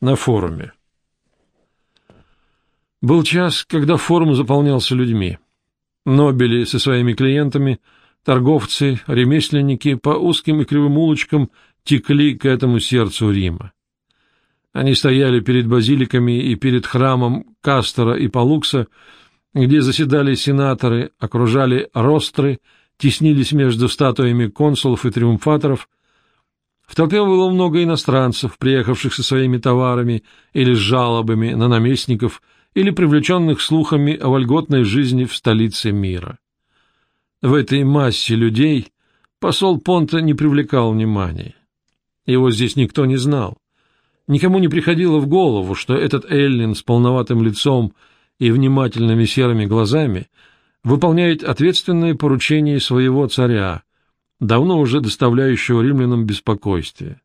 На форуме. Был час, когда форум заполнялся людьми. Нобели со своими клиентами, торговцы, ремесленники по узким и кривым улочкам текли к этому сердцу Рима. Они стояли перед базиликами и перед храмом Кастора и Палукса, где заседали сенаторы, окружали ростры, теснились между статуями консулов и триумфаторов. В толпе было много иностранцев, приехавших со своими товарами или с жалобами на наместников, или привлеченных слухами о вольготной жизни в столице мира. В этой массе людей посол Понта не привлекал внимания. Его здесь никто не знал. Никому не приходило в голову, что этот Эллин с полноватым лицом и внимательными серыми глазами выполняет ответственное поручение своего царя, давно уже доставляющего римлянам беспокойствие.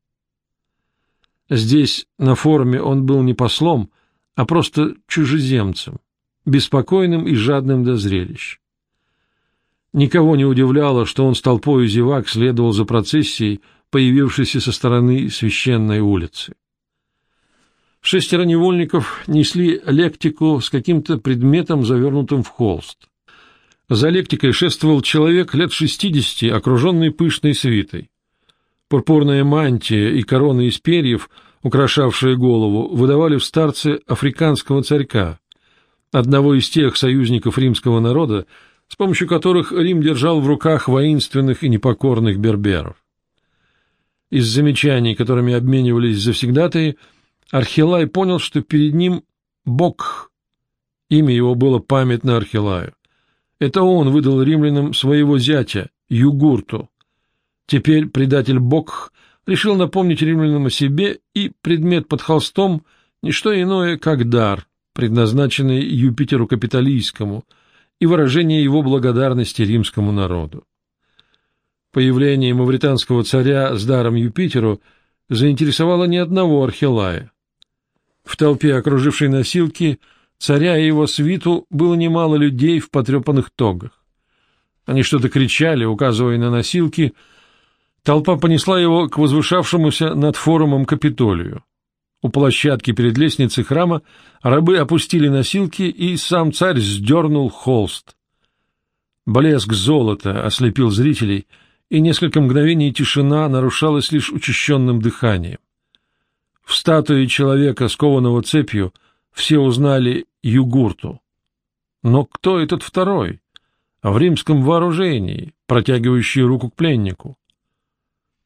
Здесь, на форуме, он был не послом, а просто чужеземцем, беспокойным и жадным до зрелищ. Никого не удивляло, что он с толпой зевак следовал за процессией, появившейся со стороны священной улицы. Шестеро невольников несли лектику с каким-то предметом, завернутым в холст. За лектикой шествовал человек лет шестидесяти, окруженный пышной свитой. Пурпурная мантия и корона из перьев, украшавшие голову, выдавали в старце африканского царька, одного из тех союзников римского народа, с помощью которых Рим держал в руках воинственных и непокорных берберов. Из замечаний, которыми обменивались завсегдатые, Архилай понял, что перед ним Бог. Имя его было памятно Архилаю. Это он выдал римлянам своего зятя, Югурту. Теперь предатель Бог решил напомнить римлянам о себе, и предмет под холстом — не что иное, как дар, предназначенный Юпитеру Капитолийскому, и выражение его благодарности римскому народу. Появление мавританского царя с даром Юпитеру заинтересовало ни одного Архилая. В толпе, окружившей носилки, царя и его свиту было немало людей в потрепанных тогах. Они что-то кричали, указывая на носилки. Толпа понесла его к возвышавшемуся над форумом Капитолию. У площадки перед лестницей храма рабы опустили носилки, и сам царь сдернул холст. Блеск золота ослепил зрителей, и несколько мгновений тишина нарушалась лишь учащенным дыханием. В статуе человека, скованного цепью, все узнали Югурту. Но кто этот второй? В римском вооружении, протягивающий руку к пленнику.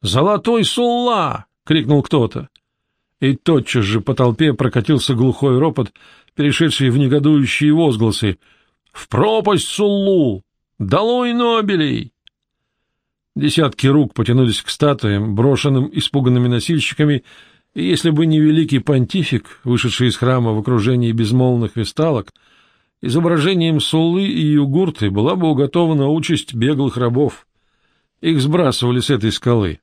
«Золотой Сулла!» — крикнул кто-то. И тотчас же по толпе прокатился глухой ропот, перешедший в негодующие возгласы. «В пропасть Суллу! Долой Нобелей!» Десятки рук потянулись к статуям, брошенным испуганными носильщиками, и если бы не великий понтифик, вышедший из храма в окружении безмолвных весталок, изображением Суллы и Югурты была бы уготована участь беглых рабов. Их сбрасывали с этой скалы.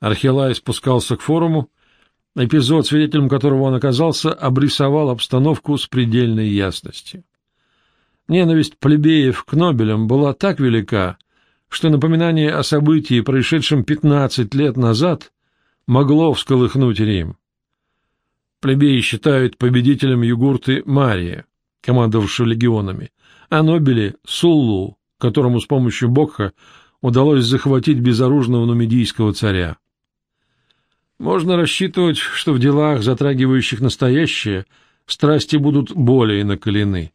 Архилай спускался к форуму, эпизод, свидетелем которого он оказался, обрисовал обстановку с предельной ясностью. Ненависть плебеев к Нобелям была так велика, что напоминание о событии, происшедшем пятнадцать лет назад, могло всколыхнуть Рим. Плебеи считают победителем Югурты Мария, командовавшего легионами, а Нобели — Суллу, которому с помощью Бокха удалось захватить безоружного нумидийского царя. Можно рассчитывать, что в делах, затрагивающих настоящее, страсти будут более накалены.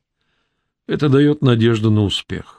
Это дает надежду на успех.